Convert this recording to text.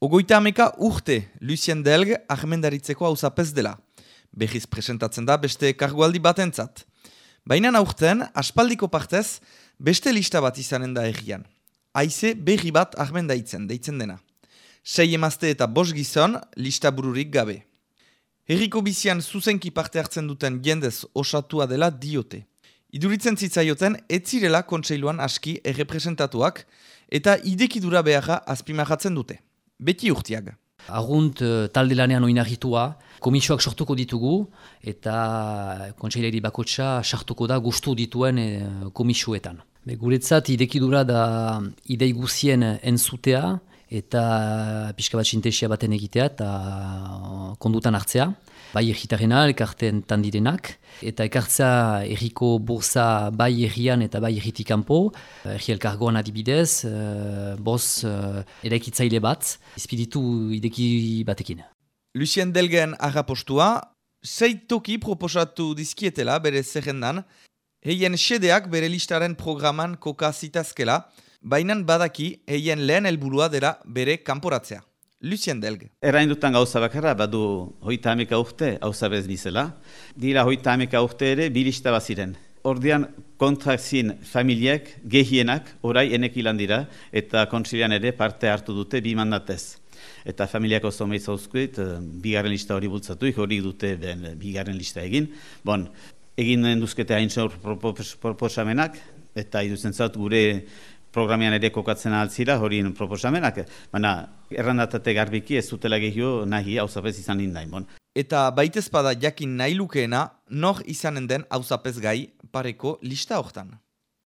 Ogoita ameka urte Lucien Delg ahmendaritzeko hauzapez dela. Behiz presentatzen da beste kargualdi batentzat. Baina aurten, aspaldiko partez, beste lista bat izanen da egian. Haize berri bat ahmendaitzen, deitzen dena. Sei emazte eta bos gizon, lista bururik gabe. Herriko bizian zuzenki parte hartzen duten jendez osatua dela diote. Iduritzen zitzaioten, etzirela kontseiluan aski errepresentatuak eta idekidura beharra azpimahatzen dute. Beti urtiag. Agunt uh, talde lanean oinarritua, komisioak sortuko ditugu eta kontseileri bakotsa sartuko da gustu dituen uh, komisioetan. Guretzat idekidura da idei guzien entzutea eta pixka bat sintesia baten egitea eta kondutan hartzea. Bai erritarena, elkarten tandirenak, eta ekartza erriko bursa bai errian eta bai erritikampo, erri elkargoan adibidez, uh, boz uh, eraikitzaile bat, espiritu ideki batekin. Lucien Delgen agapostua, zei toki proposatu dizkietela bere zerrendan, heien sedeak bere listaren programan koka zitazkela, bainan badaki heien lehen helburua dela bere kanporatzea. Lucien Delg. Erain dutan gauza bakarra, badu hoita ameka urte, hauza bez bizela. Dira hoita ameka urte ere, bilista baziren. Ordean kontrakzin familiek, gehienak, orai enek ilan dira, eta kontsilian ere parte hartu dute bi mandatez. Eta familiak oso meiz hauzkuit, eh, bigarren lista hori bultzatu, hori dute den bigarren lista egin. Bon, egin duzkete hain proposamenak, eta iduzen zat gure programian ere kokatzen altzira horien proposamenak, baina errandatate garbiki ez zutela gehio nahi hauzapez izan indain. Bon. Eta baitezpada jakin nahi lukeena, nor izanen den hauzapez gai pareko lista hortan.